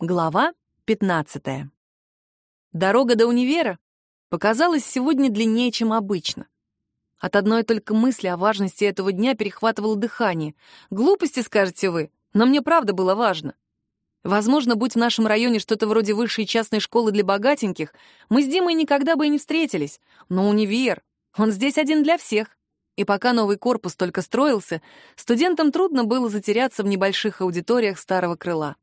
Глава 15. Дорога до универа показалась сегодня длиннее, чем обычно. От одной только мысли о важности этого дня перехватывало дыхание. Глупости, скажете вы, но мне правда было важно. Возможно, будь в нашем районе что-то вроде высшей частной школы для богатеньких, мы с Димой никогда бы и не встретились. Но универ, он здесь один для всех. И пока новый корпус только строился, студентам трудно было затеряться в небольших аудиториях старого крыла.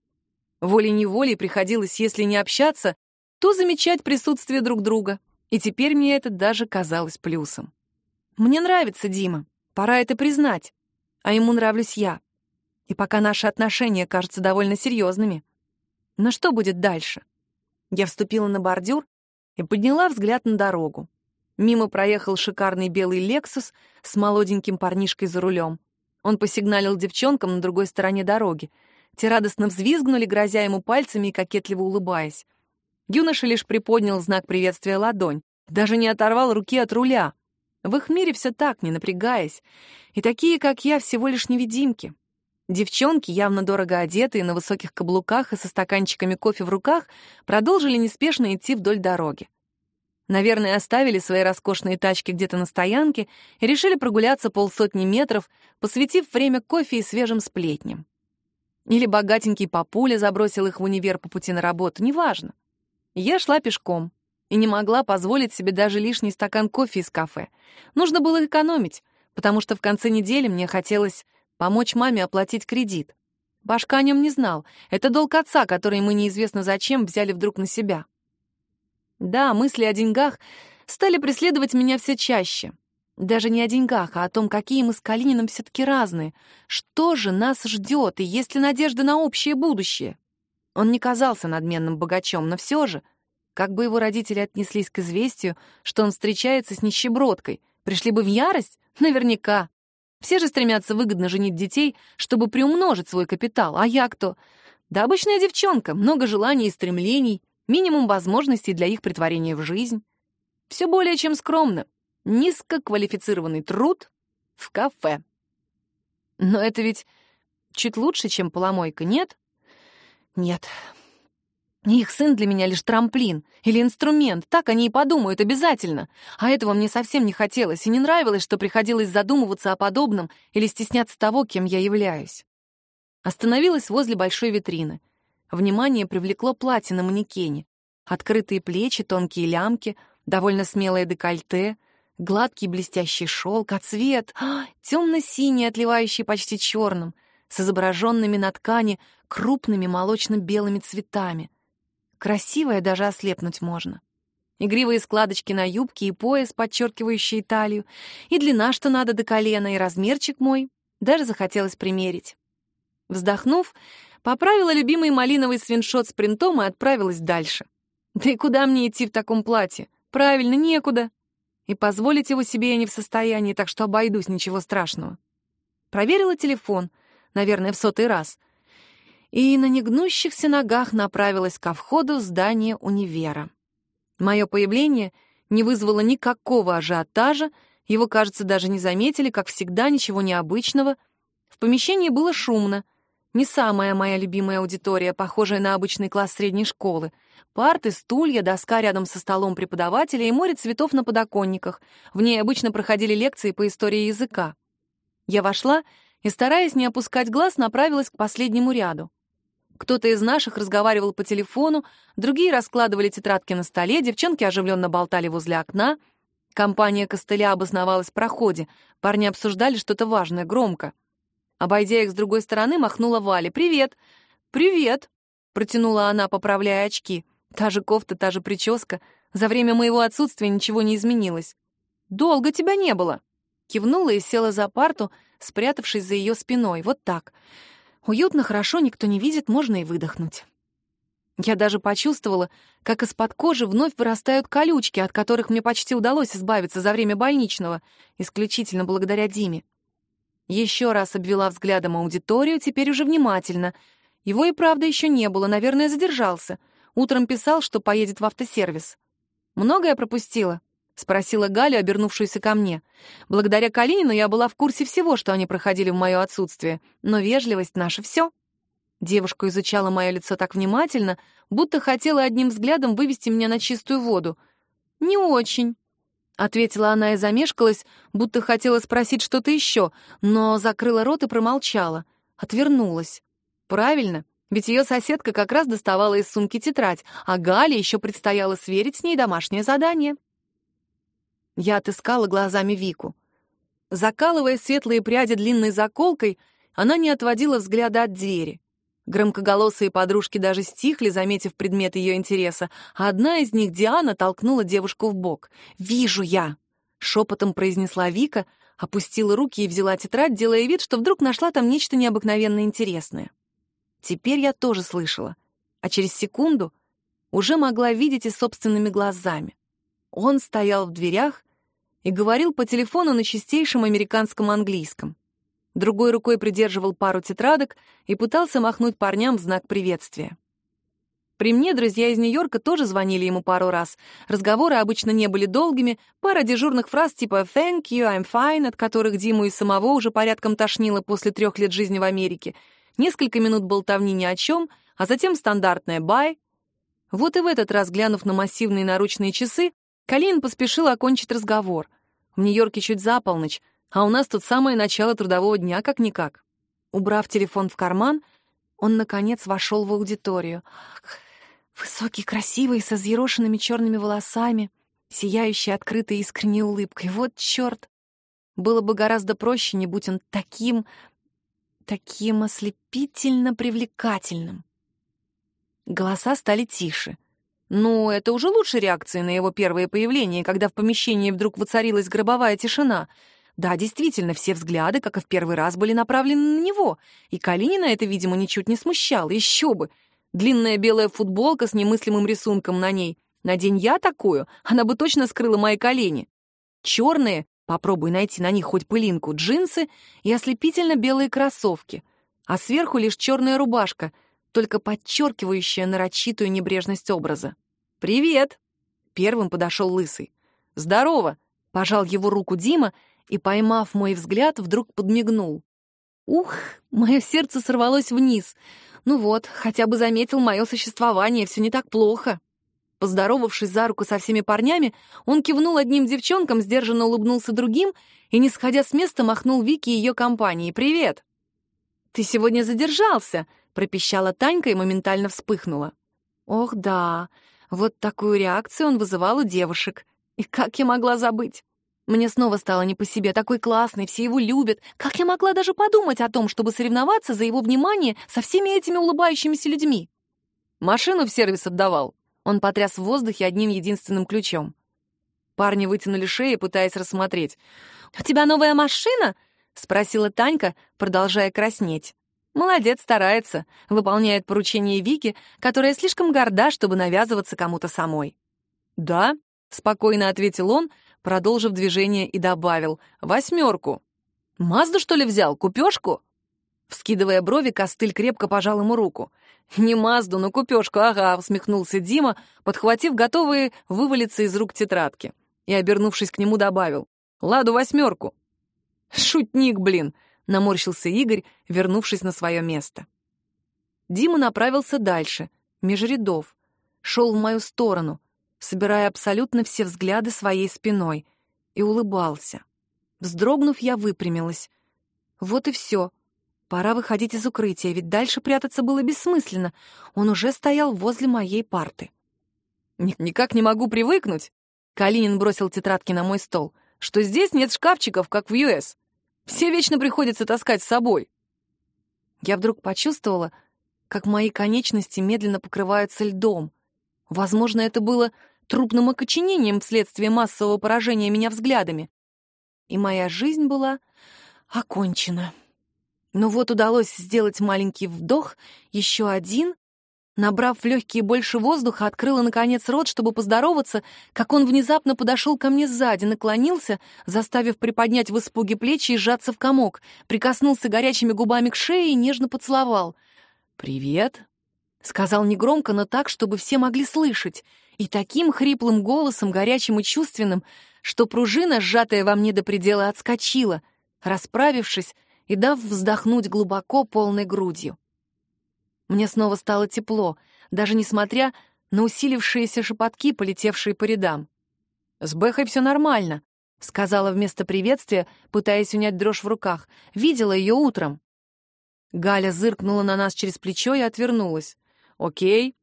Волей-неволей приходилось, если не общаться, то замечать присутствие друг друга. И теперь мне это даже казалось плюсом. Мне нравится Дима, пора это признать. А ему нравлюсь я. И пока наши отношения кажутся довольно серьезными. Но что будет дальше? Я вступила на бордюр и подняла взгляд на дорогу. Мимо проехал шикарный белый «Лексус» с молоденьким парнишкой за рулем. Он посигналил девчонкам на другой стороне дороги — те радостно взвизгнули, грозя ему пальцами и кокетливо улыбаясь. Юноша лишь приподнял знак приветствия ладонь, даже не оторвал руки от руля. В их мире все так, не напрягаясь. И такие, как я, всего лишь невидимки. Девчонки, явно дорого одетые, на высоких каблуках и со стаканчиками кофе в руках, продолжили неспешно идти вдоль дороги. Наверное, оставили свои роскошные тачки где-то на стоянке и решили прогуляться полсотни метров, посвятив время кофе и свежим сплетням. Или богатенький папуля забросил их в универ по пути на работу, неважно. Я шла пешком и не могла позволить себе даже лишний стакан кофе из кафе. Нужно было экономить, потому что в конце недели мне хотелось помочь маме оплатить кредит. Башка о нем не знал. Это долг отца, который мы неизвестно зачем взяли вдруг на себя. Да, мысли о деньгах стали преследовать меня все чаще — даже не о деньгах, а о том, какие мы с Калининым все-таки разные. Что же нас ждет, и есть ли надежда на общее будущее? Он не казался надменным богачом, но все же, как бы его родители отнеслись к известию, что он встречается с нищебродкой, пришли бы в ярость? Наверняка. Все же стремятся выгодно женить детей, чтобы приумножить свой капитал. А я кто? Да обычная девчонка, много желаний и стремлений, минимум возможностей для их притворения в жизнь. Все более чем скромно низкоквалифицированный труд в кафе. Но это ведь чуть лучше, чем поломойка, нет? Нет. Их сын для меня лишь трамплин или инструмент, так они и подумают обязательно. А этого мне совсем не хотелось и не нравилось, что приходилось задумываться о подобном или стесняться того, кем я являюсь. Остановилась возле большой витрины. Внимание привлекло платье на манекене. Открытые плечи, тонкие лямки, довольно смелое декольте, Гладкий блестящий шелк, а цвет а, темно-синий, отливающий почти черным, с изображенными на ткани крупными молочно-белыми цветами. Красивая даже ослепнуть можно. Игривые складочки на юбке и пояс, подчеркивающие талию, и длина, что надо до колена, и размерчик мой. Даже захотелось примерить. Вздохнув, поправила любимый малиновый свиншот с принтом и отправилась дальше. Да и куда мне идти в таком платье? Правильно, некуда и позволить его себе я не в состоянии, так что обойдусь, ничего страшного. Проверила телефон, наверное, в сотый раз, и на негнущихся ногах направилась ко входу здания универа. Мое появление не вызвало никакого ажиотажа, его, кажется, даже не заметили, как всегда, ничего необычного. В помещении было шумно — не самая моя любимая аудитория, похожая на обычный класс средней школы. Парты, стулья, доска рядом со столом преподавателя и море цветов на подоконниках. В ней обычно проходили лекции по истории языка. Я вошла и, стараясь не опускать глаз, направилась к последнему ряду. Кто-то из наших разговаривал по телефону, другие раскладывали тетрадки на столе, девчонки оживленно болтали возле окна. Компания костыля обосновалась в проходе. Парни обсуждали что-то важное, громко. Обойдя их с другой стороны, махнула Валя. «Привет!» «Привет!» — протянула она, поправляя очки. Та же кофта, та же прическа. За время моего отсутствия ничего не изменилось. «Долго тебя не было!» Кивнула и села за парту, спрятавшись за ее спиной. Вот так. Уютно, хорошо, никто не видит, можно и выдохнуть. Я даже почувствовала, как из-под кожи вновь вырастают колючки, от которых мне почти удалось избавиться за время больничного, исключительно благодаря Диме. Еще раз обвела взглядом аудиторию, теперь уже внимательно. Его и правда еще не было, наверное, задержался. Утром писал, что поедет в автосервис. «Много я пропустила?» — спросила Галя, обернувшуюся ко мне. Благодаря Калинину я была в курсе всего, что они проходили в мое отсутствие, но вежливость — наше все. Девушка изучала мое лицо так внимательно, будто хотела одним взглядом вывести меня на чистую воду. «Не очень», — ответила она и замешкалась, будто хотела спросить что-то еще, но закрыла рот и промолчала. Отвернулась. «Правильно, ведь ее соседка как раз доставала из сумки тетрадь, а Гале еще предстояло сверить с ней домашнее задание». Я отыскала глазами Вику. Закалывая светлые пряди длинной заколкой, она не отводила взгляда от двери. Громкоголосые подружки даже стихли, заметив предмет ее интереса, одна из них, Диана, толкнула девушку в бок. «Вижу я!» — шепотом произнесла Вика, опустила руки и взяла тетрадь, делая вид, что вдруг нашла там нечто необыкновенно интересное. Теперь я тоже слышала, а через секунду уже могла видеть и собственными глазами. Он стоял в дверях и говорил по телефону на чистейшем американском английском другой рукой придерживал пару тетрадок и пытался махнуть парням в знак приветствия. При мне друзья из Нью-Йорка тоже звонили ему пару раз. Разговоры обычно не были долгими, пара дежурных фраз типа «thank you», «I'm fine», от которых Диму и самого уже порядком тошнило после трех лет жизни в Америке, несколько минут болтовни ни о чем, а затем стандартное «bye». Вот и в этот раз, глянув на массивные наручные часы, Калин поспешил окончить разговор. В Нью-Йорке чуть за полночь, а у нас тут самое начало трудового дня, как-никак. Убрав телефон в карман, он, наконец, вошел в аудиторию. Высокий, красивый, со взъерошенными черными волосами, сияющий открытой искренней улыбкой. Вот черт! Было бы гораздо проще, не будь он таким, таким ослепительно привлекательным. Голоса стали тише. Ну, это уже лучше реакции на его первое появление, когда в помещении вдруг воцарилась гробовая тишина — да, действительно, все взгляды, как и в первый раз, были направлены на него, и Калинина это, видимо, ничуть не смущало, еще бы. Длинная белая футболка с немыслимым рисунком на ней. Надень я такую, она бы точно скрыла мои колени. Черные, попробуй найти на них хоть пылинку, джинсы и ослепительно белые кроссовки, а сверху лишь черная рубашка, только подчеркивающая нарочитую небрежность образа. «Привет!» — первым подошел Лысый. «Здорово!» — пожал его руку Дима и, поймав мой взгляд, вдруг подмигнул. Ух, мое сердце сорвалось вниз. Ну вот, хотя бы заметил мое существование, все не так плохо. Поздоровавшись за руку со всеми парнями, он кивнул одним девчонкам, сдержанно улыбнулся другим и, не сходя с места, махнул Вике и ее компании. «Привет!» «Ты сегодня задержался!» — пропищала Танька и моментально вспыхнула. «Ох, да, вот такую реакцию он вызывал у девушек. И как я могла забыть? Мне снова стало не по себе, такой классный, все его любят. Как я могла даже подумать о том, чтобы соревноваться за его внимание со всеми этими улыбающимися людьми? Машину в сервис отдавал. Он потряс в воздухе одним единственным ключом. Парни вытянули шеи, пытаясь рассмотреть. «У тебя новая машина?» — спросила Танька, продолжая краснеть. Молодец, старается, выполняет поручение Вики, которая слишком горда, чтобы навязываться кому-то самой. «Да», — спокойно ответил он, продолжив движение и добавил «восьмерку». «Мазду, что ли, взял? Купешку?» Вскидывая брови, костыль крепко пожал ему руку. «Не Мазду, но купешку, ага», — усмехнулся Дима, подхватив готовые вывалиться из рук тетрадки. И, обернувшись к нему, добавил. «Ладу восьмерку». «Шутник, блин», — наморщился Игорь, вернувшись на свое место. Дима направился дальше, меж рядов, шел в мою сторону, собирая абсолютно все взгляды своей спиной, и улыбался. Вздрогнув, я выпрямилась. Вот и все. Пора выходить из укрытия, ведь дальше прятаться было бессмысленно. Он уже стоял возле моей парты. «Никак не могу привыкнуть», — Калинин бросил тетрадки на мой стол, «что здесь нет шкафчиков, как в ЮС. Все вечно приходится таскать с собой». Я вдруг почувствовала, как мои конечности медленно покрываются льдом. Возможно, это было трупным окоченением вследствие массового поражения меня взглядами. И моя жизнь была окончена. Но вот удалось сделать маленький вдох, еще один. Набрав в легкие больше воздуха, открыла, наконец, рот, чтобы поздороваться, как он внезапно подошел ко мне сзади, наклонился, заставив приподнять в испуге плечи и сжаться в комок, прикоснулся горячими губами к шее и нежно поцеловал. «Привет», — сказал негромко, но так, чтобы все могли слышать — и таким хриплым голосом, горячим и чувственным, что пружина, сжатая во мне до предела, отскочила, расправившись и дав вздохнуть глубоко полной грудью. Мне снова стало тепло, даже несмотря на усилившиеся шепотки, полетевшие по рядам. «С Бэхой все нормально», — сказала вместо приветствия, пытаясь унять дрожь в руках. «Видела ее утром». Галя зыркнула на нас через плечо и отвернулась. «Окей».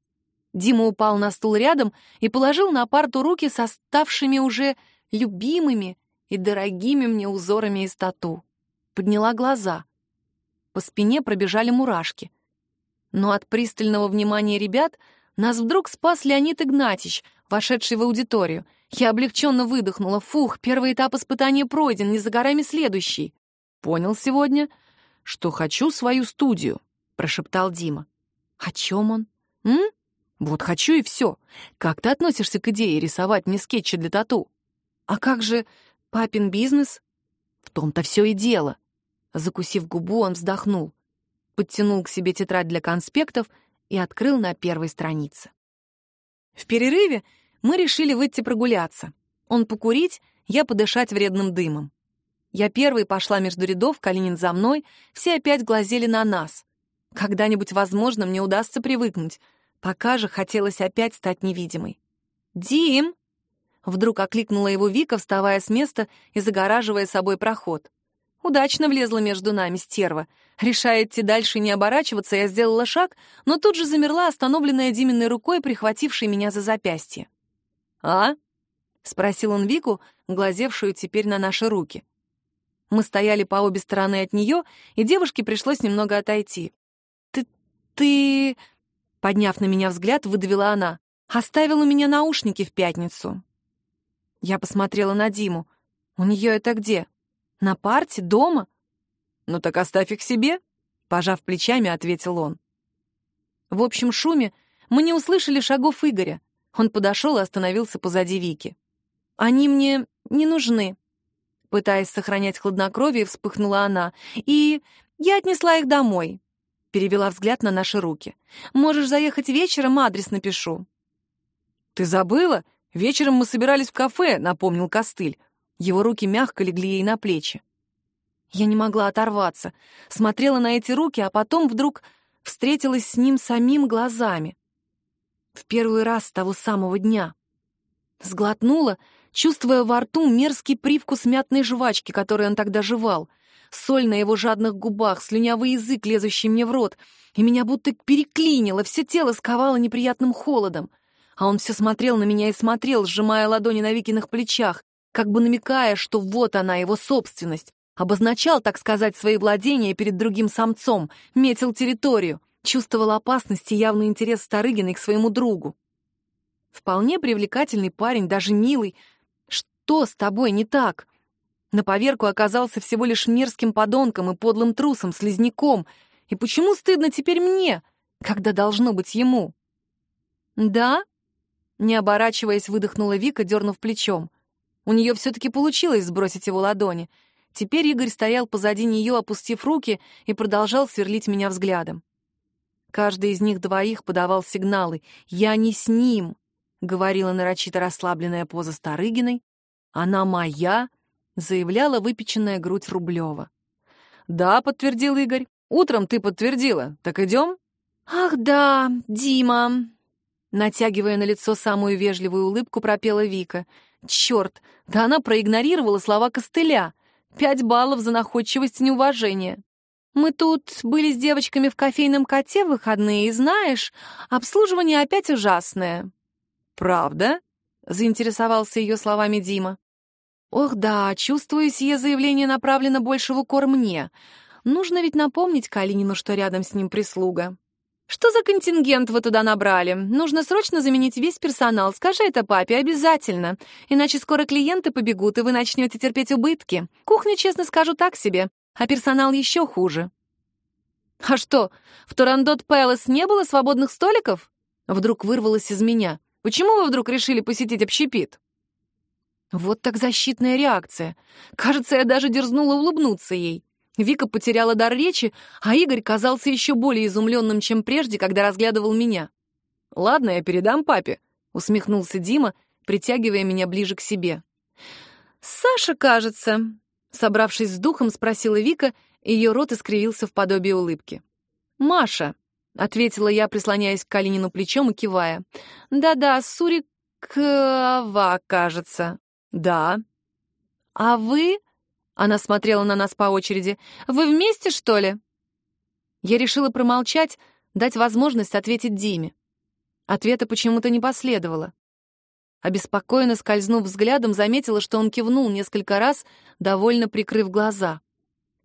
Дима упал на стул рядом и положил на парту руки со ставшими уже любимыми и дорогими мне узорами из тату. Подняла глаза. По спине пробежали мурашки. Но от пристального внимания ребят нас вдруг спас Леонид Игнатьич, вошедший в аудиторию. Я облегченно выдохнула. Фух, первый этап испытания пройден, не за горами следующий. Понял сегодня, что хочу свою студию, прошептал Дима. О чем он? М? Вот хочу и все. Как ты относишься к идее рисовать мне скетчи для тату? А как же папин бизнес? В том-то все и дело. Закусив губу, он вздохнул, подтянул к себе тетрадь для конспектов и открыл на первой странице. В перерыве мы решили выйти прогуляться. Он покурить, я подышать вредным дымом. Я первой пошла между рядов, Калинин за мной, все опять глазели на нас. Когда-нибудь, возможно, мне удастся привыкнуть. Пока же хотелось опять стать невидимой. «Дим!» Вдруг окликнула его Вика, вставая с места и загораживая собой проход. Удачно влезла между нами стерва. Решая идти дальше и не оборачиваться, я сделала шаг, но тут же замерла, остановленная Диминой рукой, прихватившей меня за запястье. «А?» — спросил он Вику, глазевшую теперь на наши руки. Мы стояли по обе стороны от нее, и девушке пришлось немного отойти. «Ты... ты...» — подняв на меня взгляд, выдавила она. «Оставил у меня наушники в пятницу». Я посмотрела на Диму. «У нее это где?» На парте? Дома? Ну так оставь их себе, пожав плечами, ответил он. В общем шуме мы не услышали шагов Игоря. Он подошел и остановился позади Вики. Они мне не нужны. Пытаясь сохранять хладнокровие, вспыхнула она. И я отнесла их домой. Перевела взгляд на наши руки. Можешь заехать вечером, адрес напишу. Ты забыла? Вечером мы собирались в кафе, напомнил Костыль. Его руки мягко легли ей на плечи. Я не могла оторваться, смотрела на эти руки, а потом вдруг встретилась с ним самим глазами. В первый раз с того самого дня. Сглотнула, чувствуя во рту мерзкий привкус мятной жвачки, которой он тогда жевал, соль на его жадных губах, слюнявый язык, лезущий мне в рот, и меня будто переклинило, все тело сковало неприятным холодом. А он все смотрел на меня и смотрел, сжимая ладони на Викиных плечах, как бы намекая, что вот она, его собственность. Обозначал, так сказать, свои владения перед другим самцом, метил территорию, чувствовал опасность и явный интерес Старыгиной к своему другу. Вполне привлекательный парень, даже милый. Что с тобой не так? На поверку оказался всего лишь мерзким подонком и подлым трусом, слизняком. И почему стыдно теперь мне, когда должно быть ему? «Да?» — не оборачиваясь, выдохнула Вика, дернув плечом. У нее все-таки получилось сбросить его ладони. Теперь Игорь стоял позади нее, опустив руки, и продолжал сверлить меня взглядом. Каждый из них двоих подавал сигналы. «Я не с ним», — говорила нарочито расслабленная поза Старыгиной. «Она моя», — заявляла выпеченная грудь Рублева. «Да», — подтвердил Игорь. «Утром ты подтвердила. Так идем?» «Ах да, Дима!» Натягивая на лицо самую вежливую улыбку, пропела Вика — Черт, да она проигнорировала слова костыля. Пять баллов за находчивость и неуважение. Мы тут были с девочками в кофейном коте в выходные, и знаешь, обслуживание опять ужасное. Правда? Заинтересовался ее словами Дима. Ох да, чувствую, сие заявление направлено больше в укор мне. Нужно ведь напомнить Калинину, что рядом с ним прислуга. «Что за контингент вы туда набрали? Нужно срочно заменить весь персонал. Скажи это папе обязательно. Иначе скоро клиенты побегут, и вы начнете терпеть убытки. Кухня, честно скажу, так себе, а персонал еще хуже». «А что, в Турандот Пэлас не было свободных столиков?» Вдруг вырвалось из меня. «Почему вы вдруг решили посетить общепит?» Вот так защитная реакция. Кажется, я даже дерзнула улыбнуться ей. Вика потеряла дар речи, а Игорь казался еще более изумленным, чем прежде, когда разглядывал меня. «Ладно, я передам папе», — усмехнулся Дима, притягивая меня ближе к себе. «Саша, кажется», — собравшись с духом, спросила Вика, и ее рот искривился в подобие улыбки. «Маша», — ответила я, прислоняясь к Калинину плечом и кивая. «Да-да, Сурикова, кажется». «Да». «А вы?» — она смотрела на нас по очереди. «Вы вместе, что ли?» Я решила промолчать, дать возможность ответить Диме. Ответа почему-то не последовало. Обеспокоенно скользнув взглядом, заметила, что он кивнул несколько раз, довольно прикрыв глаза.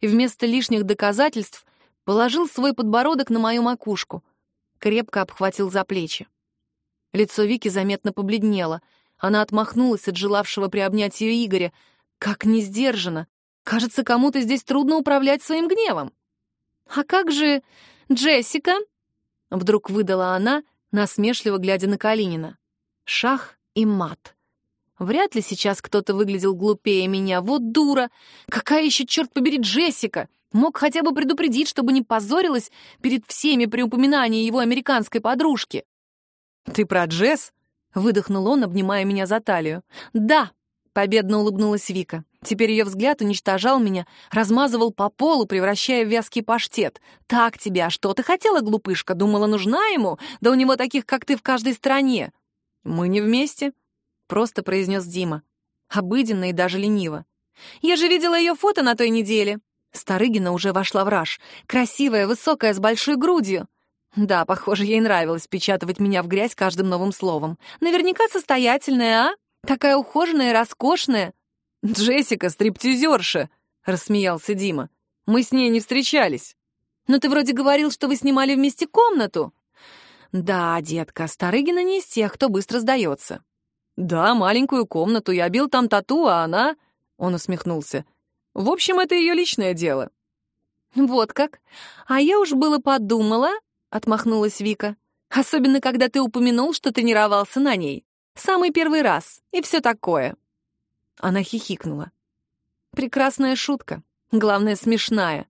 И вместо лишних доказательств положил свой подбородок на мою макушку, крепко обхватил за плечи. Лицо Вики заметно побледнело. Она отмахнулась от желавшего приобнять ее Игоря. Как не сдержанно. Кажется, кому-то здесь трудно управлять своим гневом. «А как же Джессика?» Вдруг выдала она, насмешливо глядя на Калинина. Шах и мат. Вряд ли сейчас кто-то выглядел глупее меня. Вот дура! Какая еще, черт побери, Джессика? Мог хотя бы предупредить, чтобы не позорилась перед всеми при упоминании его американской подружки. «Ты про Джесс?» — выдохнул он, обнимая меня за талию. «Да!» — победно улыбнулась Вика. Теперь ее взгляд уничтожал меня, размазывал по полу, превращая в вязкий паштет. «Так тебе, а что ты хотела, глупышка? Думала, нужна ему? Да у него таких, как ты, в каждой стране!» «Мы не вместе», — просто произнес Дима. Обыденно и даже лениво. «Я же видела ее фото на той неделе». Старыгина уже вошла в раж. Красивая, высокая, с большой грудью. Да, похоже, ей нравилось печатывать меня в грязь каждым новым словом. Наверняка состоятельная, а? Такая ухоженная и роскошная. «Джессика, стриптизерша!» — рассмеялся Дима. «Мы с ней не встречались». «Но ты вроде говорил, что вы снимали вместе комнату». «Да, детка, Старыгина не из тех, кто быстро сдается». «Да, маленькую комнату. Я бил там тату, а она...» Он усмехнулся. «В общем, это ее личное дело». «Вот как? А я уж было подумала...» — отмахнулась Вика. «Особенно, когда ты упомянул, что тренировался на ней. Самый первый раз. И все такое». Она хихикнула. Прекрасная шутка. Главное, смешная.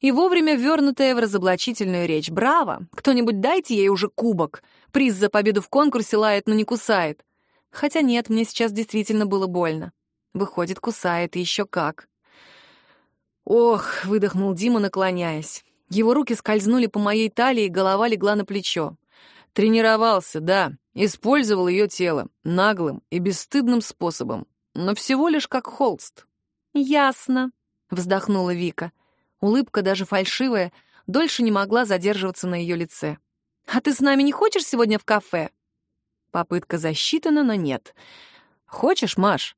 И вовремя вернутая в разоблачительную речь. Браво! Кто-нибудь дайте ей уже кубок. Приз за победу в конкурсе лает, но не кусает. Хотя нет, мне сейчас действительно было больно. Выходит, кусает, и еще как. Ох, выдохнул Дима, наклоняясь. Его руки скользнули по моей талии, голова легла на плечо. Тренировался, да, использовал ее тело, наглым и бесстыдным способом но всего лишь как холст. «Ясно», — вздохнула Вика. Улыбка, даже фальшивая, дольше не могла задерживаться на ее лице. «А ты с нами не хочешь сегодня в кафе?» Попытка засчитана, но нет. «Хочешь, Маш?»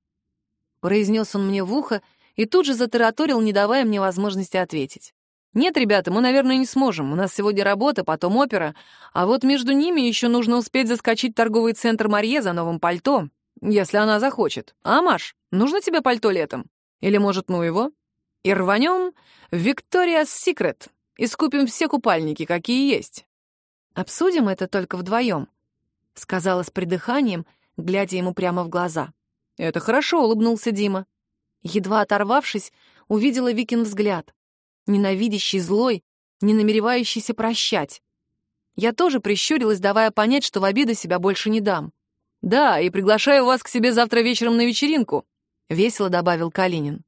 Произнес он мне в ухо и тут же затараторил, не давая мне возможности ответить. «Нет, ребята, мы, наверное, не сможем. У нас сегодня работа, потом опера, а вот между ними еще нужно успеть заскочить в торговый центр Марье за новым пальто. Если она захочет. А, Маш, нужно тебе пальто летом? Или, может, ну его? И рванем в Victoria's Secret и скупим все купальники, какие есть. Обсудим это только вдвоем, сказала с придыханием, глядя ему прямо в глаза. Это хорошо, улыбнулся Дима. Едва оторвавшись, увидела Викин взгляд. Ненавидящий, злой, не намеревающийся прощать. Я тоже прищурилась, давая понять, что в обиду себя больше не дам. «Да, и приглашаю вас к себе завтра вечером на вечеринку», — весело добавил Калинин.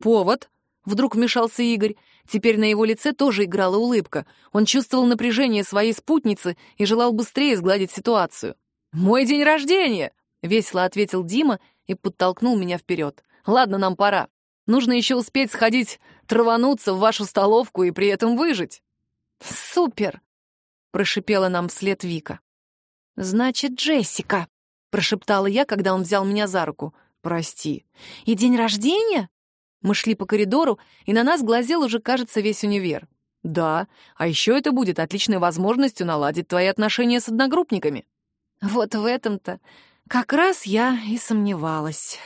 «Повод?» — вдруг вмешался Игорь. Теперь на его лице тоже играла улыбка. Он чувствовал напряжение своей спутницы и желал быстрее сгладить ситуацию. «Мой день рождения!» — весело ответил Дима и подтолкнул меня вперед. «Ладно, нам пора. Нужно еще успеть сходить, травануться в вашу столовку и при этом выжить». «Супер!» — прошипела нам вслед Вика. «Значит, Джессика», прошептала я, когда он взял меня за руку. «Прости». «И день рождения?» Мы шли по коридору, и на нас глазел уже, кажется, весь универ. «Да, а еще это будет отличной возможностью наладить твои отношения с одногруппниками». Вот в этом-то как раз я и сомневалась.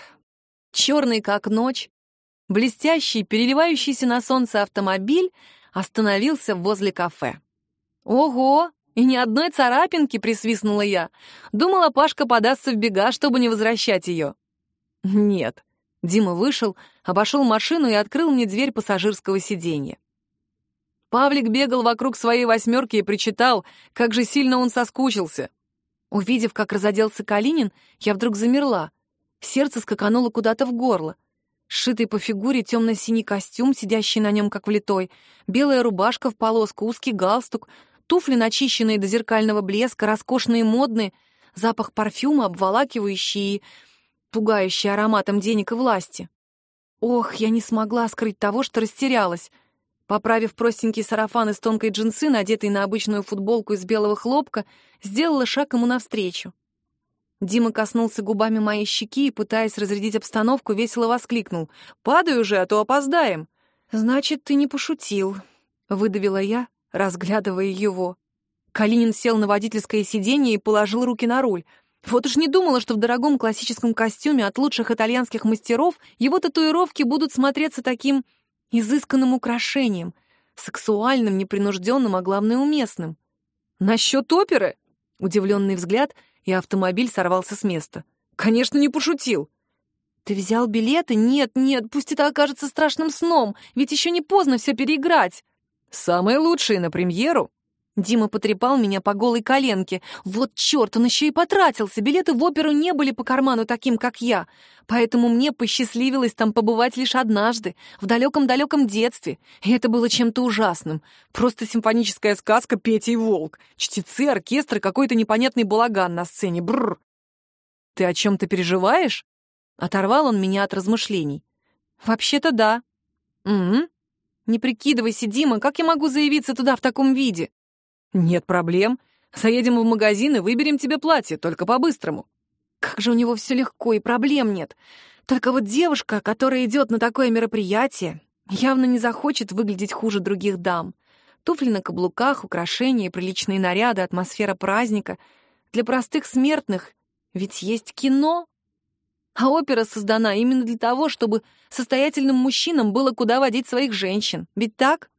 Черный, как ночь, блестящий, переливающийся на солнце автомобиль остановился возле кафе. «Ого!» «И ни одной царапинки!» — присвистнула я. Думала, Пашка подастся в бега, чтобы не возвращать ее. «Нет». Дима вышел, обошел машину и открыл мне дверь пассажирского сиденья. Павлик бегал вокруг своей восьмерки и причитал, как же сильно он соскучился. Увидев, как разоделся Калинин, я вдруг замерла. Сердце скакануло куда-то в горло. Сшитый по фигуре темно-синий костюм, сидящий на нем как влитой, белая рубашка в полоску, узкий галстук, туфли, начищенные до зеркального блеска, роскошные модные, запах парфюма, обволакивающий и пугающий ароматом денег и власти. Ох, я не смогла скрыть того, что растерялась. Поправив простенький сарафан из тонкой джинсы, надетый на обычную футболку из белого хлопка, сделала шаг ему навстречу. Дима коснулся губами моей щеки и, пытаясь разрядить обстановку, весело воскликнул. «Падай уже, а то опоздаем!» «Значит, ты не пошутил», — выдавила я, разглядывая его. Калинин сел на водительское сиденье и положил руки на руль. Вот уж не думала, что в дорогом классическом костюме от лучших итальянских мастеров его татуировки будут смотреться таким изысканным украшением, сексуальным, непринужденным, а главное, уместным. «Насчет оперы?» — удивленный взгляд — и автомобиль сорвался с места. «Конечно, не пошутил!» «Ты взял билеты? Нет, нет, пусть это окажется страшным сном, ведь еще не поздно все переиграть!» «Самые лучшие на премьеру!» Дима потрепал меня по голой коленке. Вот черт, он еще и потратился. Билеты в оперу не были по карману таким, как я. Поэтому мне посчастливилось там побывать лишь однажды, в далеком-далеком детстве. И это было чем-то ужасным. Просто симфоническая сказка «Петя и волк». Чтецы, оркестр, какой-то непонятный балаган на сцене. Бррр. «Ты о чем-то переживаешь?» Оторвал он меня от размышлений. «Вообще-то да». «Угу. Не прикидывайся, Дима, как я могу заявиться туда в таком виде?» «Нет проблем. Заедем в магазин и выберем тебе платье, только по-быстрому». Как же у него все легко и проблем нет. Только вот девушка, которая идет на такое мероприятие, явно не захочет выглядеть хуже других дам. Туфли на каблуках, украшения, приличные наряды, атмосфера праздника. Для простых смертных ведь есть кино. А опера создана именно для того, чтобы состоятельным мужчинам было куда водить своих женщин. Ведь так?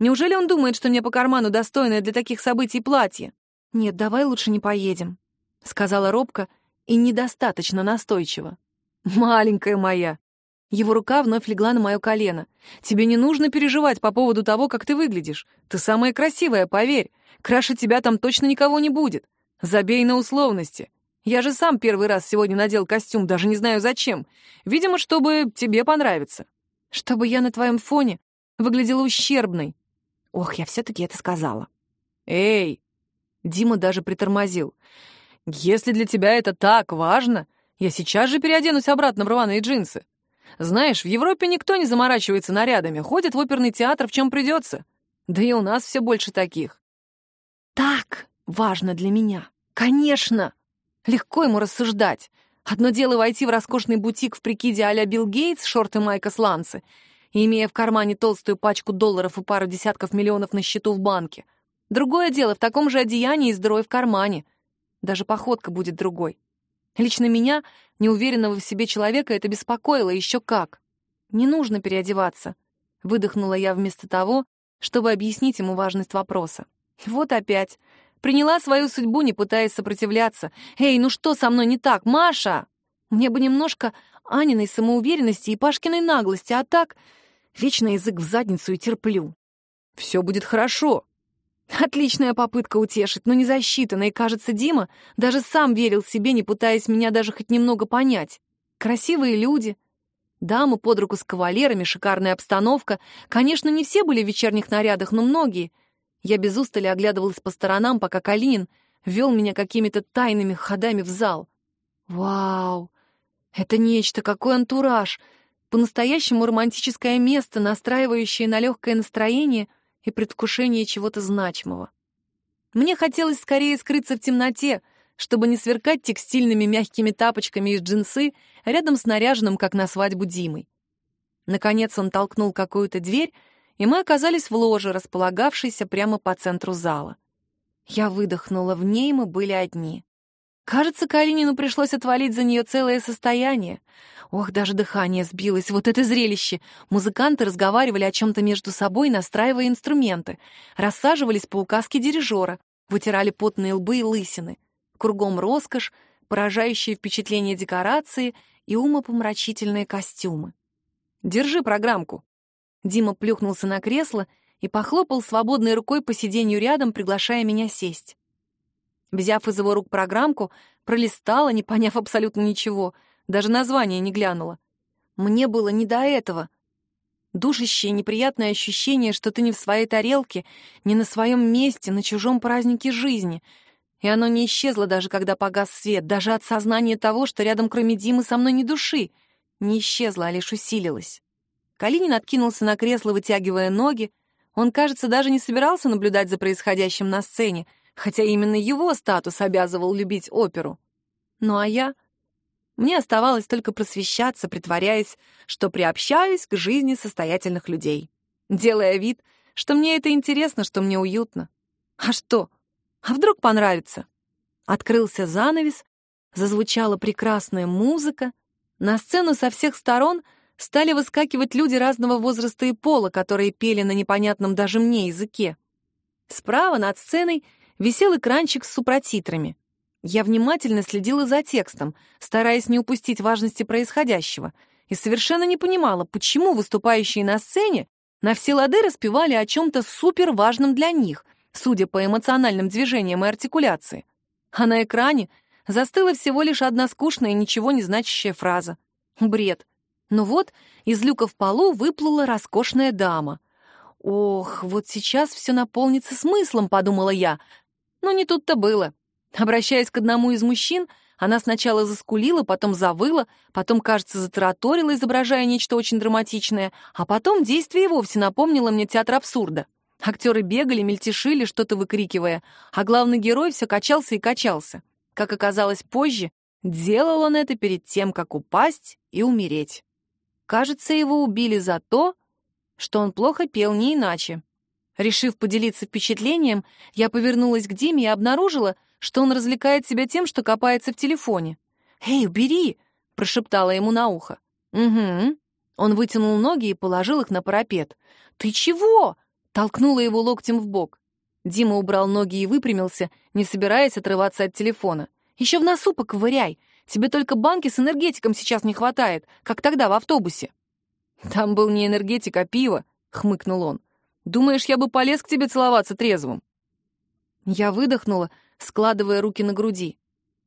Неужели он думает, что мне по карману достойное для таких событий платье? Нет, давай лучше не поедем, сказала робко и недостаточно настойчиво. Маленькая моя. Его рука вновь легла на мое колено. Тебе не нужно переживать по поводу того, как ты выглядишь. Ты самая красивая, поверь. Краше тебя там точно никого не будет. Забей на условности. Я же сам первый раз сегодня надел костюм, даже не знаю зачем. Видимо, чтобы тебе понравиться. Чтобы я на твоем фоне выглядела ущербной, Ох, я все-таки это сказала. Эй! Дима даже притормозил. Если для тебя это так важно, я сейчас же переоденусь обратно в рваные джинсы. Знаешь, в Европе никто не заморачивается нарядами, ходит в оперный театр в чем придется. Да и у нас все больше таких. Так важно для меня. Конечно! Легко ему рассуждать. Одно дело войти в роскошный бутик в прикиде а-ля Билл Гейтс, шорты майка сланцы, имея в кармане толстую пачку долларов и пару десятков миллионов на счету в банке. Другое дело в таком же одеянии и здоровье в кармане. Даже походка будет другой. Лично меня, неуверенного в себе человека, это беспокоило еще как. «Не нужно переодеваться», — выдохнула я вместо того, чтобы объяснить ему важность вопроса. Вот опять. Приняла свою судьбу, не пытаясь сопротивляться. «Эй, ну что со мной не так, Маша?» Мне бы немножко Аниной самоуверенности и Пашкиной наглости, а так Вечно язык в задницу и терплю. Все будет хорошо. Отличная попытка утешить, но не засчитана, и, кажется, Дима даже сам верил себе, не пытаясь меня даже хоть немного понять. Красивые люди, дамы под руку с кавалерами, шикарная обстановка. Конечно, не все были в вечерних нарядах, но многие. Я без устали оглядывалась по сторонам, пока Калинин вел меня какими-то тайными ходами в зал. Вау! Это нечто, какой антураж! По-настоящему романтическое место, настраивающее на легкое настроение и предвкушение чего-то значимого. Мне хотелось скорее скрыться в темноте, чтобы не сверкать текстильными мягкими тапочками из джинсы рядом с наряженным, как на свадьбу, Димой. Наконец он толкнул какую-то дверь, и мы оказались в ложе, располагавшейся прямо по центру зала. Я выдохнула, в ней мы были одни. Кажется, Калинину пришлось отвалить за нее целое состояние. Ох, даже дыхание сбилось. Вот это зрелище! Музыканты разговаривали о чем-то между собой, настраивая инструменты. Рассаживались по указке дирижера, вытирали потные лбы и лысины. Кругом роскошь, поражающие впечатление декорации и умопомрачительные костюмы. «Держи программку». Дима плюхнулся на кресло и похлопал свободной рукой по сиденью рядом, приглашая меня сесть. Взяв из его рук программку, пролистала, не поняв абсолютно ничего, даже название не глянула. Мне было не до этого. Душащее неприятное ощущение, что ты не в своей тарелке, не на своем месте, на чужом празднике жизни. И оно не исчезло даже когда погас свет, даже от сознания того, что рядом кроме Димы со мной ни души. Не исчезло, а лишь усилилось. Калинин откинулся на кресло, вытягивая ноги. Он, кажется, даже не собирался наблюдать за происходящим на сцене, хотя именно его статус обязывал любить оперу. Ну а я... Мне оставалось только просвещаться, притворяясь, что приобщаюсь к жизни состоятельных людей, делая вид, что мне это интересно, что мне уютно. А что? А вдруг понравится? Открылся занавес, зазвучала прекрасная музыка, на сцену со всех сторон — стали выскакивать люди разного возраста и пола, которые пели на непонятном даже мне языке. Справа над сценой висел экранчик с супротитрами. Я внимательно следила за текстом, стараясь не упустить важности происходящего, и совершенно не понимала, почему выступающие на сцене на все лады распевали о чем-то супер важном для них, судя по эмоциональным движениям и артикуляции. А на экране застыла всего лишь одна скучная и ничего не значащая фраза. Бред. Но вот из люка в полу выплыла роскошная дама. «Ох, вот сейчас все наполнится смыслом», — подумала я. Но не тут-то было. Обращаясь к одному из мужчин, она сначала заскулила, потом завыла, потом, кажется, затараторила, изображая нечто очень драматичное, а потом действие вовсе напомнило мне театр абсурда. Актеры бегали, мельтешили, что-то выкрикивая, а главный герой все качался и качался. Как оказалось позже, делал он это перед тем, как упасть и умереть. Кажется, его убили за то, что он плохо пел, не иначе. Решив поделиться впечатлением, я повернулась к Диме и обнаружила, что он развлекает себя тем, что копается в телефоне. «Эй, убери!» — прошептала ему на ухо. «Угу». Он вытянул ноги и положил их на парапет. «Ты чего?» — толкнула его локтем в бок. Дима убрал ноги и выпрямился, не собираясь отрываться от телефона. «Еще в носу поковыряй. Тебе только банки с энергетиком сейчас не хватает, как тогда в автобусе». «Там был не энергетик, а пиво», — хмыкнул он. «Думаешь, я бы полез к тебе целоваться трезвым?» Я выдохнула, складывая руки на груди.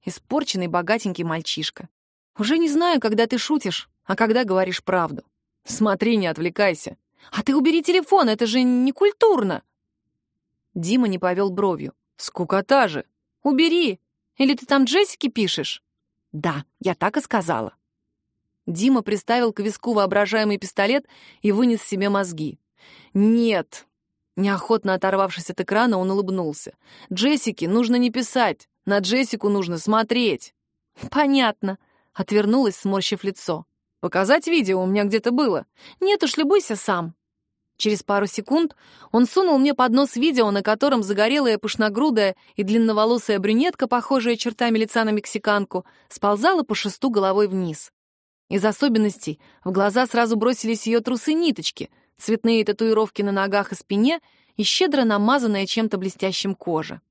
Испорченный богатенький мальчишка. Уже не знаю, когда ты шутишь, а когда говоришь правду. Смотри, не отвлекайся. А ты убери телефон, это же не культурно. Дима не повел бровью. Скукота же. Убери. Или ты там Джессики пишешь? «Да, я так и сказала». Дима приставил к виску воображаемый пистолет и вынес себе мозги. «Нет». Неохотно оторвавшись от экрана, он улыбнулся. «Джессике нужно не писать, на Джессику нужно смотреть». «Понятно», — отвернулась, сморщив лицо. «Показать видео у меня где-то было». «Нет уж, любуйся сам». Через пару секунд он сунул мне под нос видео, на котором загорелая пышногрудая и длинноволосая брюнетка, похожая чертами лица на мексиканку, сползала по шесту головой вниз. Из особенностей в глаза сразу бросились ее трусы-ниточки, цветные татуировки на ногах и спине и щедро намазанная чем-то блестящим кожа.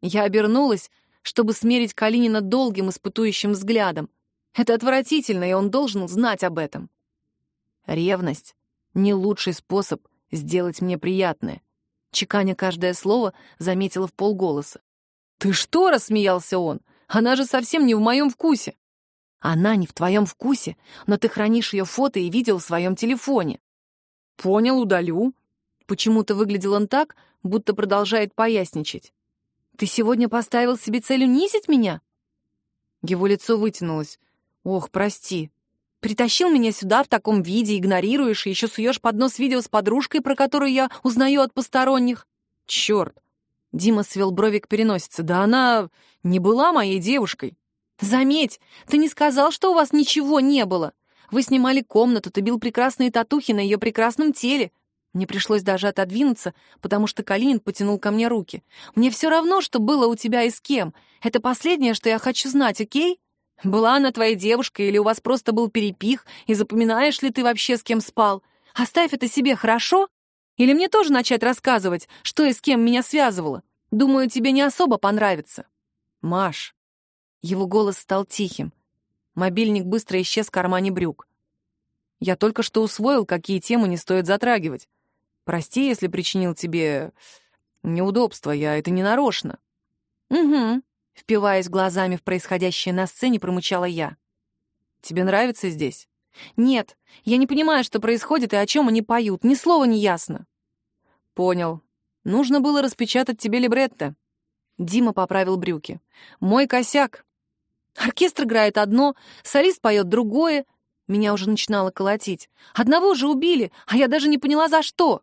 Я обернулась, чтобы смерить Калинина долгим испытующим взглядом. Это отвратительно, и он должен знать об этом. Ревность не лучший способ сделать мне приятное. Чеканя каждое слово, заметила в полголоса. «Ты что?» — рассмеялся он. «Она же совсем не в моем вкусе». «Она не в твоем вкусе, но ты хранишь ее фото и видео в своем телефоне». «Понял, удалю». Почему-то выглядел он так, будто продолжает поясничать. «Ты сегодня поставил себе цель унизить меня?» Его лицо вытянулось. «Ох, прости. Притащил меня сюда в таком виде, игнорируешь и еще суешь под нос видео с подружкой, про которую я узнаю от посторонних. Черт! Дима свел брови к переносице. Да она не была моей девушкой. Заметь, ты не сказал, что у вас ничего не было. Вы снимали комнату, ты бил прекрасные татухи на ее прекрасном теле. Мне пришлось даже отодвинуться, потому что Калинин потянул ко мне руки. Мне все равно, что было у тебя и с кем. Это последнее, что я хочу знать, окей? Была она твоей девушкой или у вас просто был перепих, и запоминаешь ли ты вообще, с кем спал? Оставь это себе, хорошо? Или мне тоже начать рассказывать, что и с кем меня связывало? Думаю, тебе не особо понравится. Маш. Его голос стал тихим. Мобильник быстро исчез в кармане брюк. Я только что усвоил, какие темы не стоит затрагивать. Прости, если причинил тебе неудобства, я это не нарочно. Угу. Впиваясь глазами в происходящее на сцене, промычала я. «Тебе нравится здесь?» «Нет, я не понимаю, что происходит и о чем они поют. Ни слова не ясно». «Понял. Нужно было распечатать тебе либретто». Дима поправил брюки. «Мой косяк. Оркестр играет одно, солист поет другое. Меня уже начинало колотить. Одного же убили, а я даже не поняла, за что.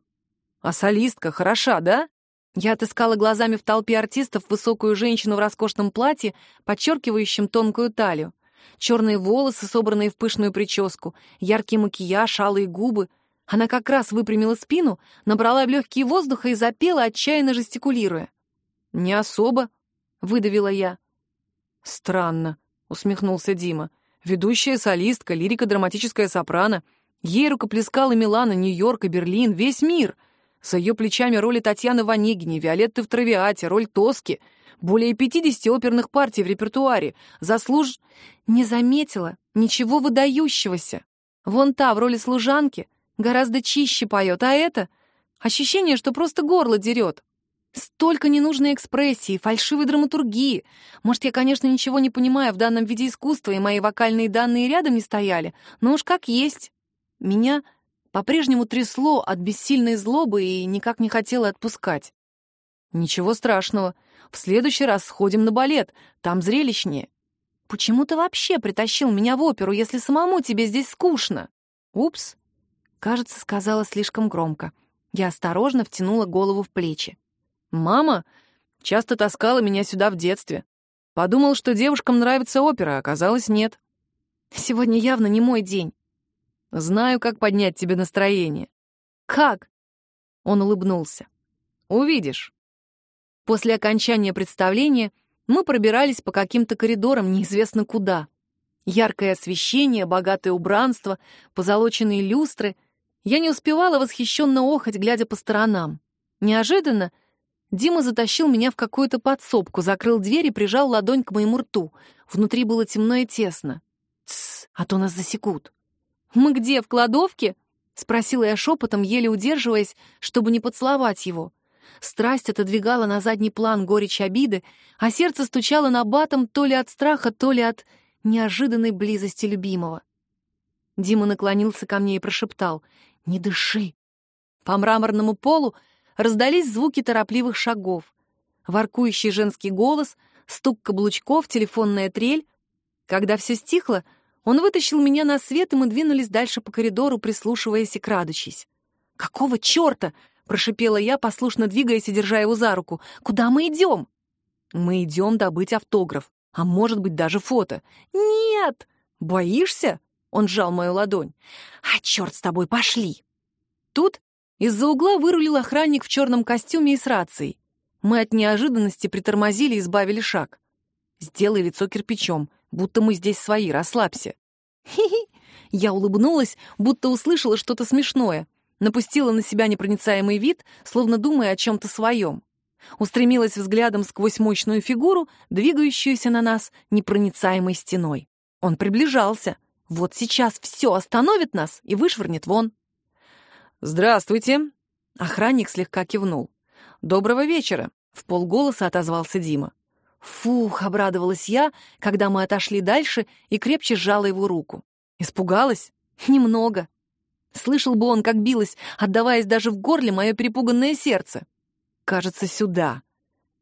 А солистка хороша, да? Я отыскала глазами в толпе артистов высокую женщину в роскошном платье, подчеркивающем тонкую талию. Черные волосы, собранные в пышную прическу, яркий макияж, алые губы. Она как раз выпрямила спину, набрала в легкие воздуха и запела, отчаянно жестикулируя. «Не особо», — выдавила я. «Странно», — усмехнулся Дима. «Ведущая солистка, лирико-драматическая сопрано. Ей рукоплескала Милана, Нью-Йорк и Берлин, весь мир. За ее плечами роли Татьяны в «Онегине», Виолетты в «Травиате», роль Тоски. Более 50 оперных партий в репертуаре. Заслуж... Не заметила ничего выдающегося. Вон та в роли служанки гораздо чище поет, а это... Ощущение, что просто горло дерет. Столько ненужной экспрессии, фальшивой драматургии. Может, я, конечно, ничего не понимаю в данном виде искусства, и мои вокальные данные рядом не стояли, но уж как есть. Меня по-прежнему трясло от бессильной злобы и никак не хотела отпускать. «Ничего страшного. В следующий раз сходим на балет, там зрелищнее». «Почему ты вообще притащил меня в оперу, если самому тебе здесь скучно?» «Упс». Кажется, сказала слишком громко. Я осторожно втянула голову в плечи. Мама часто таскала меня сюда в детстве. Подумал, что девушкам нравится опера, а оказалось нет. Сегодня явно не мой день. Знаю, как поднять тебе настроение. Как? Он улыбнулся. Увидишь. После окончания представления мы пробирались по каким-то коридорам неизвестно куда. Яркое освещение, богатое убранство, позолоченные люстры. Я не успевала восхищенно охать, глядя по сторонам. Неожиданно Дима затащил меня в какую-то подсобку, закрыл дверь и прижал ладонь к моему рту. Внутри было темно и тесно. «Тссс, а то нас засекут». «Мы где, в кладовке?» — спросила я шепотом, еле удерживаясь, чтобы не поцеловать его. Страсть отодвигала на задний план горечь обиды, а сердце стучало на батом то ли от страха, то ли от неожиданной близости любимого. Дима наклонился ко мне и прошептал «Не дыши». По мраморному полу раздались звуки торопливых шагов. Воркующий женский голос, стук каблучков, телефонная трель. Когда все стихло, он вытащил меня на свет, и мы двинулись дальше по коридору, прислушиваясь и крадучись. «Какого черта?» — прошипела я, послушно двигаясь и держа его за руку. «Куда мы идем?» «Мы идем добыть автограф, а может быть даже фото». «Нет!» «Боишься?» — он сжал мою ладонь. «А черт с тобой, пошли!» Тут из-за угла вырулил охранник в черном костюме и с рацией. Мы от неожиданности притормозили и сбавили шаг. «Сделай лицо кирпичом, будто мы здесь свои, расслабься». «Хи-хи!» Я улыбнулась, будто услышала что-то смешное. Напустила на себя непроницаемый вид, словно думая о чем-то своем. Устремилась взглядом сквозь мощную фигуру, двигающуюся на нас непроницаемой стеной. Он приближался. Вот сейчас все остановит нас и вышвырнет вон. «Здравствуйте!» Охранник слегка кивнул. «Доброго вечера!» — в полголоса отозвался Дима. «Фух!» — обрадовалась я, когда мы отошли дальше и крепче сжала его руку. Испугалась? Немного. Слышал бы он, как билось, отдаваясь даже в горле мое перепуганное сердце. Кажется, сюда.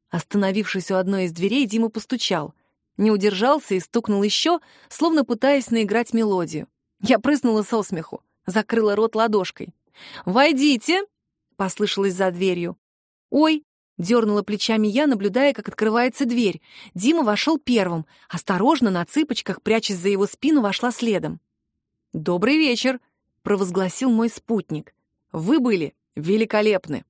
Остановившись у одной из дверей, Дима постучал. Не удержался и стукнул еще, словно пытаясь наиграть мелодию. Я прыснула со смеху, закрыла рот ладошкой. «Войдите!» — послышалось за дверью. «Ой!» — дернула плечами я, наблюдая, как открывается дверь. Дима вошел первым. Осторожно, на цыпочках, прячась за его спину, вошла следом. «Добрый вечер!» — провозгласил мой спутник. «Вы были великолепны!»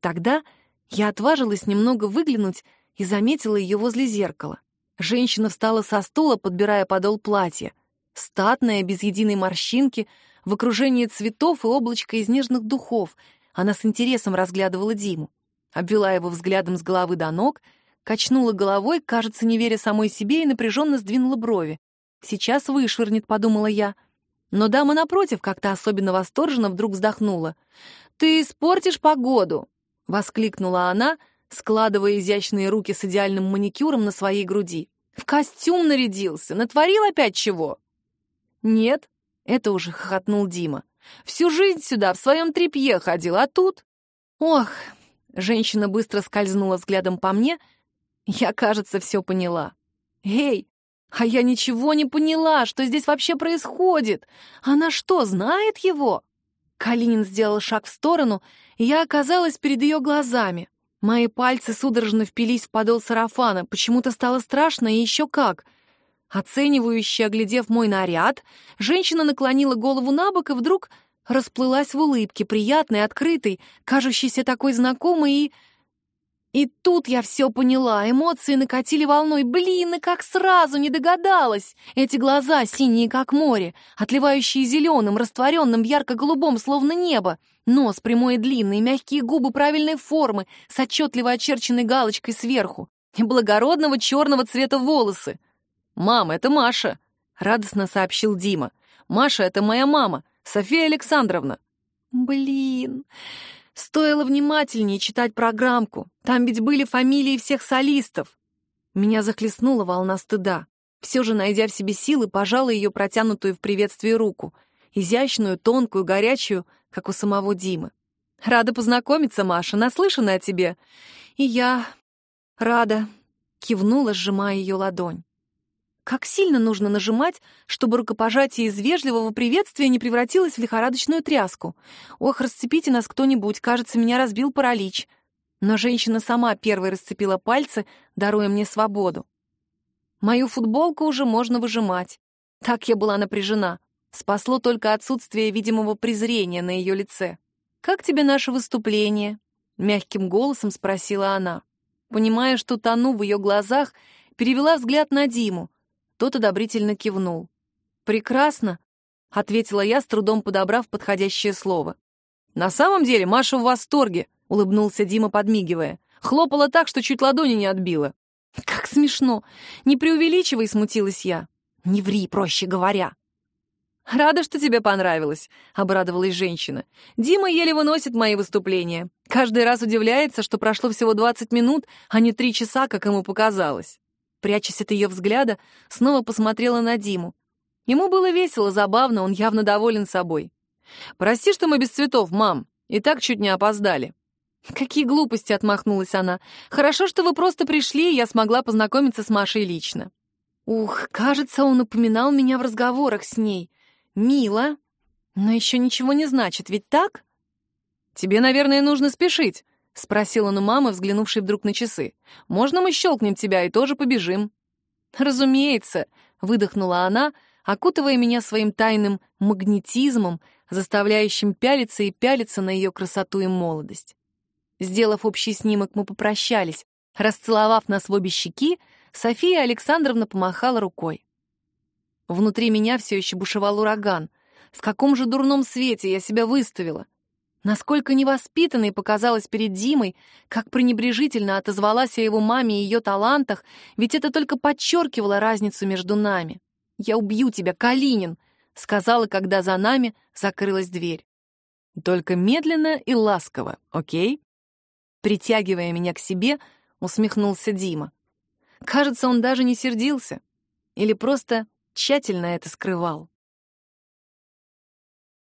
Тогда я отважилась немного выглянуть и заметила ее возле зеркала. Женщина встала со стула, подбирая подол платья. Статная, без единой морщинки, в окружении цветов и облачка из нежных духов. Она с интересом разглядывала Диму. Обвела его взглядом с головы до ног, качнула головой, кажется, не веря самой себе, и напряженно сдвинула брови. «Сейчас вышвырнет», — подумала я. Но дама напротив как-то особенно восторженно вдруг вздохнула. «Ты испортишь погоду!» — воскликнула она, складывая изящные руки с идеальным маникюром на своей груди. «В костюм нарядился, натворил опять чего?» «Нет, Это уже хохотнул Дима. «Всю жизнь сюда в своем тряпье ходил, а тут...» «Ох!» Женщина быстро скользнула взглядом по мне. Я, кажется, все поняла. «Эй, а я ничего не поняла, что здесь вообще происходит. Она что, знает его?» Калинин сделал шаг в сторону, и я оказалась перед ее глазами. Мои пальцы судорожно впились в подол сарафана. Почему-то стало страшно и еще как. Оценивающе оглядев мой наряд, женщина наклонила голову на бок и вдруг расплылась в улыбке, приятной, открытой, кажущейся такой знакомой и... И тут я все поняла, эмоции накатили волной. Блин, и как сразу не догадалась! Эти глаза синие, как море, отливающие зеленым, растворенным в ярко-голубом, словно небо. Нос прямой и длинный, мягкие губы правильной формы, с отчетливо очерченной галочкой сверху. И благородного черного цвета волосы. «Мама, это Маша!» — радостно сообщил Дима. «Маша — это моя мама, София Александровна». «Блин...» Стоило внимательнее читать программку. Там ведь были фамилии всех солистов. Меня захлестнула волна стыда. Все же, найдя в себе силы, пожала ее протянутую в приветствии руку. Изящную, тонкую, горячую, как у самого Димы. «Рада познакомиться, Маша, наслышана о тебе». «И я рада», — кивнула, сжимая ее ладонь. Как сильно нужно нажимать, чтобы рукопожатие из вежливого приветствия не превратилось в лихорадочную тряску. Ох, расцепите нас кто-нибудь, кажется, меня разбил паралич. Но женщина сама первой расцепила пальцы, даруя мне свободу. Мою футболку уже можно выжимать. Так я была напряжена. Спасло только отсутствие видимого презрения на ее лице. «Как тебе наше выступление?» — мягким голосом спросила она. Понимая, что тону в ее глазах, перевела взгляд на Диму — тот одобрительно кивнул. «Прекрасно», — ответила я, с трудом подобрав подходящее слово. «На самом деле Маша в восторге», — улыбнулся Дима, подмигивая. «Хлопала так, что чуть ладони не отбила». «Как смешно! Не преувеличивай», — смутилась я. «Не ври, проще говоря». «Рада, что тебе понравилось», — обрадовалась женщина. «Дима еле выносит мои выступления. Каждый раз удивляется, что прошло всего 20 минут, а не три часа, как ему показалось». Прячась от ее взгляда, снова посмотрела на Диму. Ему было весело, забавно, он явно доволен собой. «Прости, что мы без цветов, мам. И так чуть не опоздали». «Какие глупости!» — отмахнулась она. «Хорошо, что вы просто пришли, и я смогла познакомиться с Машей лично». Ух, кажется, он упоминал меня в разговорах с ней. Мило, но еще ничего не значит, ведь так? «Тебе, наверное, нужно спешить», — спросил он у мамы, взглянувшей вдруг на часы. «Можно мы щелкнем тебя и тоже побежим?» «Разумеется», — выдохнула она, окутывая меня своим тайным магнетизмом, заставляющим пялиться и пялиться на ее красоту и молодость. Сделав общий снимок, мы попрощались. Расцеловав нас в обе щеки, София Александровна помахала рукой. Внутри меня все еще бушевал ураган. В каком же дурном свете я себя выставила? Насколько невоспитанной показалась перед Димой, как пренебрежительно отозвалась о его маме и ее талантах, ведь это только подчеркивало разницу между нами. «Я убью тебя, Калинин!» — сказала, когда за нами закрылась дверь. «Только медленно и ласково, окей?» Притягивая меня к себе, усмехнулся Дима. Кажется, он даже не сердился. Или просто тщательно это скрывал.